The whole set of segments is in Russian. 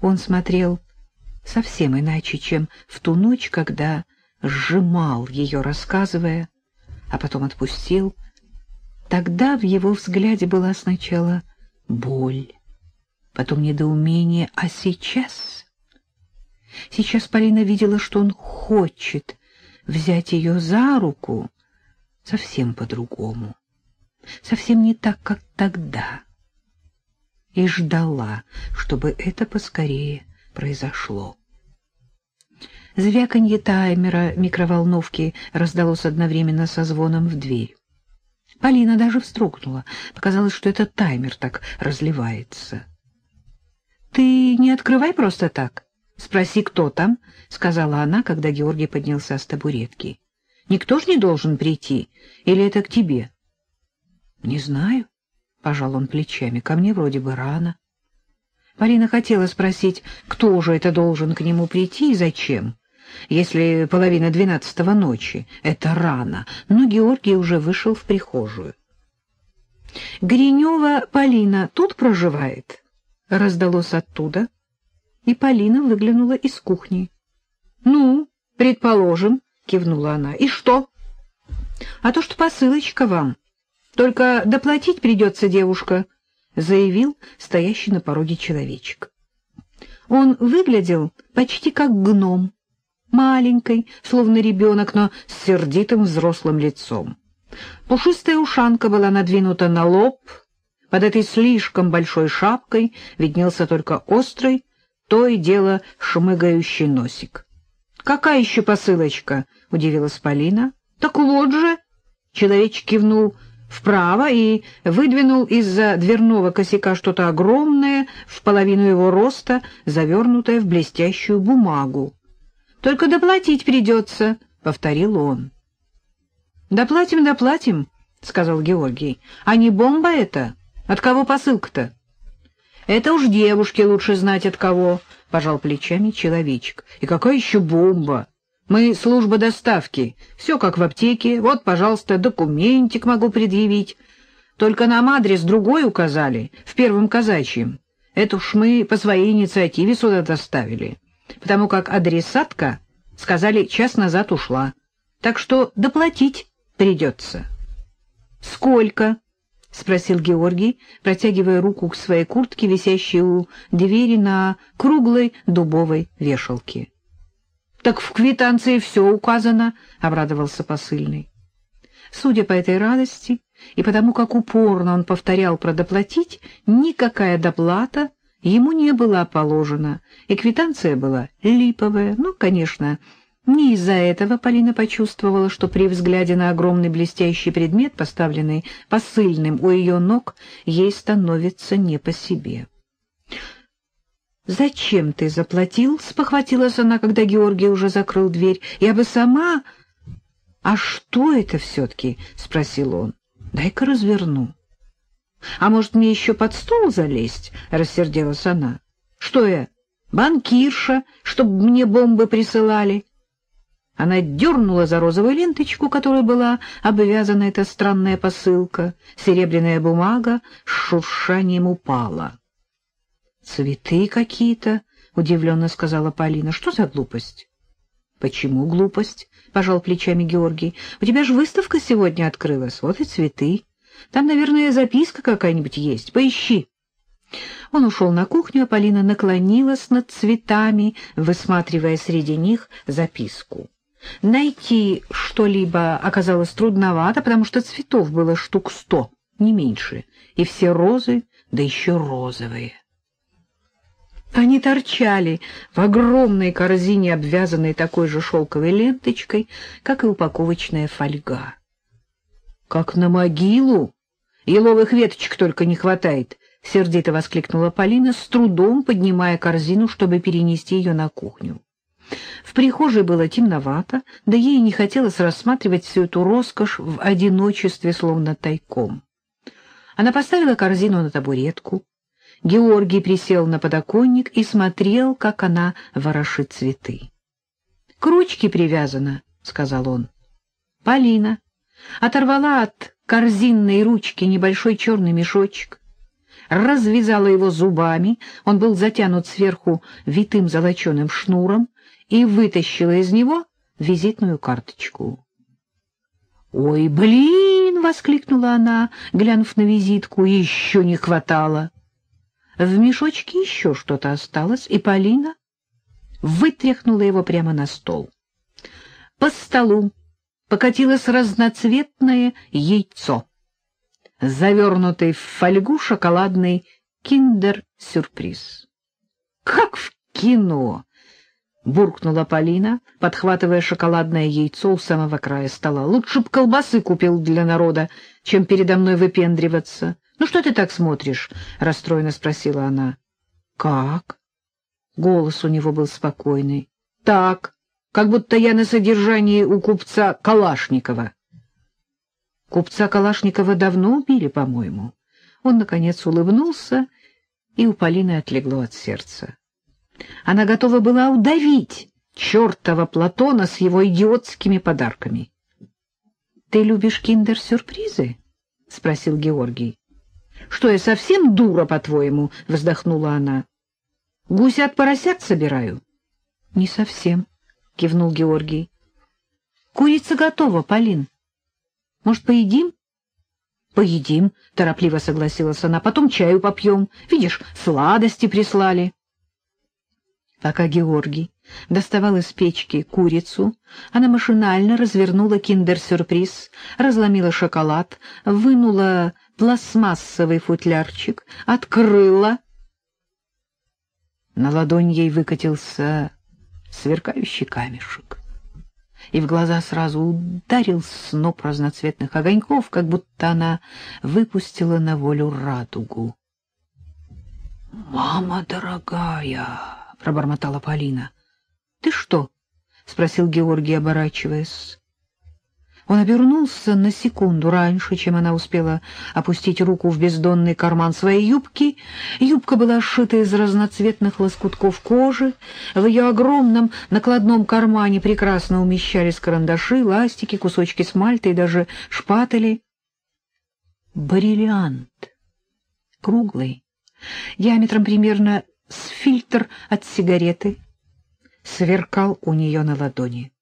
Он смотрел совсем иначе, чем в ту ночь, когда сжимал ее, рассказывая, а потом отпустил. Тогда в его взгляде была сначала боль, потом недоумение, а сейчас... Сейчас Полина видела, что он хочет взять ее за руку совсем по-другому, совсем не так, как тогда, и ждала, чтобы это поскорее произошло. Звяканье таймера микроволновки раздалось одновременно со звоном в дверь. Полина даже вздрогнула. Показалось, что это таймер так разливается. — Ты не открывай просто так. Спроси, кто там, — сказала она, когда Георгий поднялся с табуретки. — Никто ж не должен прийти. Или это к тебе? — Не знаю, — пожал он плечами. — Ко мне вроде бы рано. Полина хотела спросить, кто же это должен к нему прийти и зачем если половина двенадцатого ночи. Это рано, но Георгий уже вышел в прихожую. «Гринева Полина тут проживает?» — раздалось оттуда, и Полина выглянула из кухни. «Ну, предположим», — кивнула она, — «и что?» «А то, что посылочка вам. Только доплатить придется девушка», — заявил стоящий на пороге человечек. Он выглядел почти как гном, маленькой, словно ребенок, но с сердитым взрослым лицом. Пушистая ушанка была надвинута на лоб, под этой слишком большой шапкой виднелся только острый, то и дело шмыгающий носик. — Какая еще посылочка? — удивилась Полина. — Так вот же! Человечек кивнул вправо и выдвинул из-за дверного косяка что-то огромное, в половину его роста, завернутое в блестящую бумагу. Только доплатить придется, — повторил он. — Доплатим, доплатим, — сказал Георгий. — А не бомба это? От кого посылка-то? — Это уж девушке лучше знать от кого, — пожал плечами человечек. — И какая еще бомба? Мы служба доставки, все как в аптеке. Вот, пожалуйста, документик могу предъявить. Только нам адрес другой указали, в первом казачьем. Это уж мы по своей инициативе сюда доставили потому как адресатка, сказали, час назад ушла. Так что доплатить придется. — Сколько? — спросил Георгий, протягивая руку к своей куртке, висящей у двери на круглой дубовой вешалке. — Так в квитанции все указано, — обрадовался посыльный. Судя по этой радости и потому, как упорно он повторял про доплатить, никакая доплата ему не была положена, и квитанция была липовая. Ну, конечно, не из-за этого Полина почувствовала, что при взгляде на огромный блестящий предмет, поставленный посыльным у ее ног, ей становится не по себе. «Зачем ты заплатил?» — спохватилась она, когда Георгий уже закрыл дверь. «Я бы сама...» «А что это все-таки?» — спросил он. «Дай-ка разверну». А может, мне еще под стол залезть? — рассердилась она. — Что я, банкирша, чтобы мне бомбы присылали? Она дернула за розовую ленточку, которой была обвязана эта странная посылка. Серебряная бумага с шуршанием упала. — Цветы какие-то, — удивленно сказала Полина. — Что за глупость? — Почему глупость? — пожал плечами Георгий. — У тебя же выставка сегодня открылась, вот и цветы. Там, наверное, записка какая-нибудь есть. Поищи. Он ушел на кухню, а Полина наклонилась над цветами, высматривая среди них записку. Найти что-либо оказалось трудновато, потому что цветов было штук сто, не меньше, и все розы, да еще розовые. Они торчали в огромной корзине, обвязанной такой же шелковой ленточкой, как и упаковочная фольга. Как на могилу! Еловых веточек только не хватает, — сердито воскликнула Полина, с трудом поднимая корзину, чтобы перенести ее на кухню. В прихожей было темновато, да ей не хотелось рассматривать всю эту роскошь в одиночестве, словно тайком. Она поставила корзину на табуретку. Георгий присел на подоконник и смотрел, как она ворошит цветы. — К ручке привязана, — сказал он. Полина оторвала от корзинной ручки небольшой черный мешочек. развязала его зубами, он был затянут сверху витым золоченым шнуром, и вытащила из него визитную карточку. «Ой, блин!» — воскликнула она, глянув на визитку, еще не хватало. В мешочке еще что-то осталось, и Полина вытряхнула его прямо на стол. По столу покатилось разноцветное яйцо, завернутый в фольгу шоколадный киндер-сюрприз. «Как в кино!» — буркнула Полина, подхватывая шоколадное яйцо у самого края стола. «Лучше б колбасы купил для народа, чем передо мной выпендриваться. Ну что ты так смотришь?» — расстроенно спросила она. «Как?» Голос у него был спокойный. «Так, как будто я на содержании у купца Калашникова». «Купца Калашникова давно убили, по-моему». Он, наконец, улыбнулся, и у Полины отлегло от сердца. Она готова была удавить чертова Платона с его идиотскими подарками. — Ты любишь киндер-сюрпризы? — спросил Георгий. — Что, я совсем дура, по-твоему? — вздохнула она. — Гуся от поросят собираю? — Не совсем, — кивнул Георгий. — Курица готова, Полин. Может, поедим? — Поедим, — торопливо согласилась она. — Потом чаю попьем. Видишь, сладости прислали. Пока Георгий доставал из печки курицу, она машинально развернула киндер-сюрприз, разломила шоколад, вынула пластмассовый футлярчик, открыла. На ладонь ей выкатился сверкающий камешек, и в глаза сразу ударил сноп разноцветных огоньков, как будто она выпустила на волю радугу. «Мама дорогая!» — пробормотала Полина. — Ты что? — спросил Георгий, оборачиваясь. Он обернулся на секунду раньше, чем она успела опустить руку в бездонный карман своей юбки. Юбка была сшита из разноцветных лоскутков кожи. В ее огромном накладном кармане прекрасно умещались карандаши, ластики, кусочки смальта и даже шпатели. Бриллиант. Круглый, диаметром примерно с фильтр от сигареты сверкал у нее на ладони.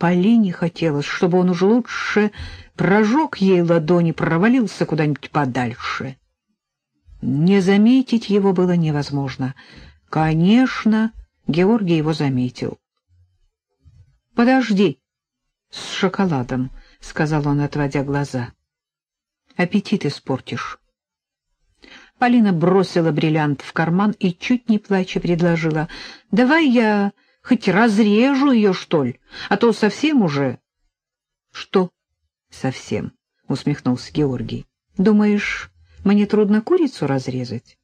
Полине хотелось, чтобы он уже лучше прожег ей ладони, провалился куда-нибудь подальше. Не заметить его было невозможно. Конечно, Георгий его заметил. — Подожди с шоколадом, — сказал он, отводя глаза. — Аппетит испортишь. Полина бросила бриллиант в карман и, чуть не плача, предложила. — Давай я хоть разрежу ее, что ли, а то совсем уже... — Что совсем? — усмехнулся Георгий. — Думаешь, мне трудно курицу разрезать?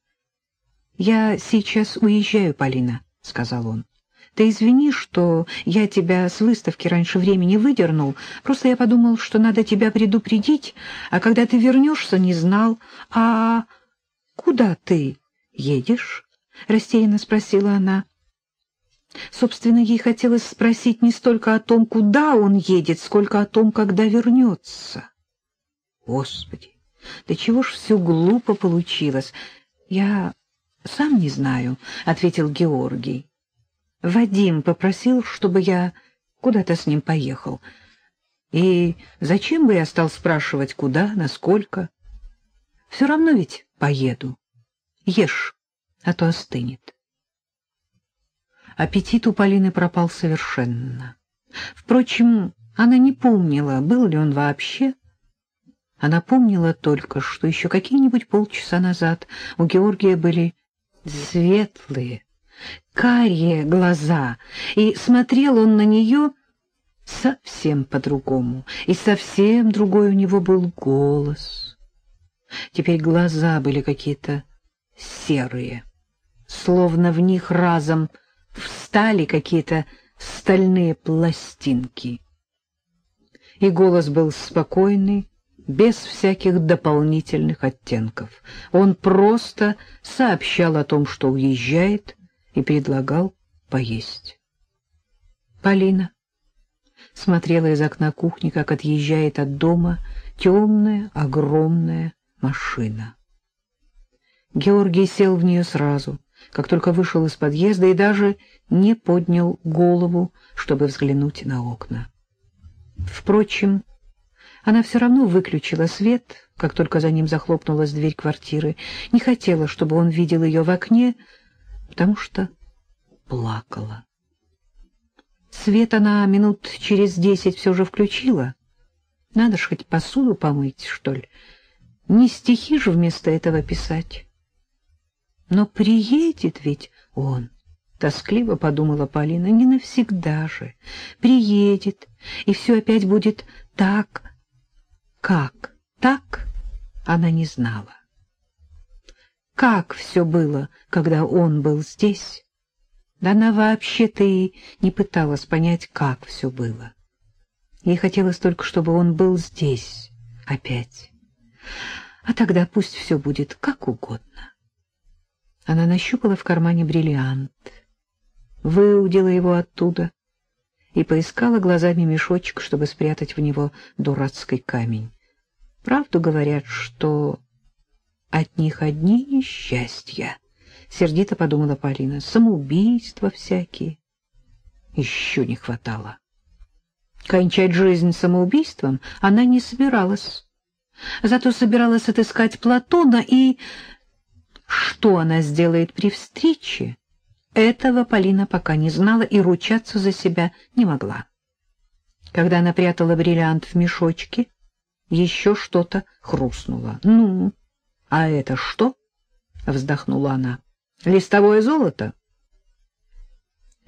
— Я сейчас уезжаю, Полина, — сказал он. — Ты извини, что я тебя с выставки раньше времени выдернул. Просто я подумал, что надо тебя предупредить, а когда ты вернешься, не знал. А «Куда ты едешь?» — растерянно спросила она. Собственно, ей хотелось спросить не столько о том, куда он едет, сколько о том, когда вернется. Господи, да чего ж все глупо получилось? Я сам не знаю, — ответил Георгий. Вадим попросил, чтобы я куда-то с ним поехал. И зачем бы я стал спрашивать, куда, насколько? Все равно ведь поеду. Ешь, а то остынет. Аппетит у Полины пропал совершенно. Впрочем, она не помнила, был ли он вообще. Она помнила только, что еще какие-нибудь полчаса назад у Георгия были светлые, карие глаза, и смотрел он на нее совсем по-другому, и совсем другой у него был голос. Теперь глаза были какие-то серые, словно в них разом встали какие-то стальные пластинки. И голос был спокойный, без всяких дополнительных оттенков. Он просто сообщал о том, что уезжает, и предлагал поесть. Полина смотрела из окна кухни, как отъезжает от дома темная, огромная машина. Георгий сел в нее сразу, как только вышел из подъезда, и даже не поднял голову, чтобы взглянуть на окна. Впрочем, она все равно выключила свет, как только за ним захлопнулась дверь квартиры, не хотела, чтобы он видел ее в окне, потому что плакала. Свет она минут через десять все же включила. Надо ж хоть посуду помыть, что ли. Не стихи же вместо этого писать. Но приедет ведь он, — тоскливо подумала Полина, — не навсегда же. Приедет, и все опять будет так. Как так, она не знала. Как все было, когда он был здесь? Да она вообще-то и не пыталась понять, как все было. Ей хотелось только, чтобы он был здесь опять. А тогда пусть все будет как угодно. Она нащупала в кармане бриллиант, выудила его оттуда и поискала глазами мешочек, чтобы спрятать в него дурацкий камень. Правду говорят, что от них одни несчастья. Сердито подумала Полина. Самоубийства всякие. Еще не хватало. Кончать жизнь самоубийством она не собиралась. Зато собиралась отыскать Платона и... Что она сделает при встрече? Этого Полина пока не знала и ручаться за себя не могла. Когда она прятала бриллиант в мешочке, еще что-то хрустнуло. «Ну, а это что?» — вздохнула она. «Листовое золото?»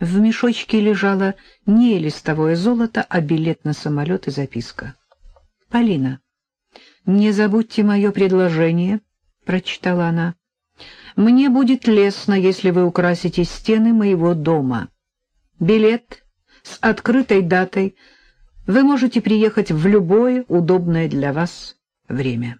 В мешочке лежало не листовое золото, а билет на самолет и записка. «Полина, не забудьте мое предложение», — прочитала она. Мне будет лестно, если вы украсите стены моего дома. Билет с открытой датой. Вы можете приехать в любое удобное для вас время.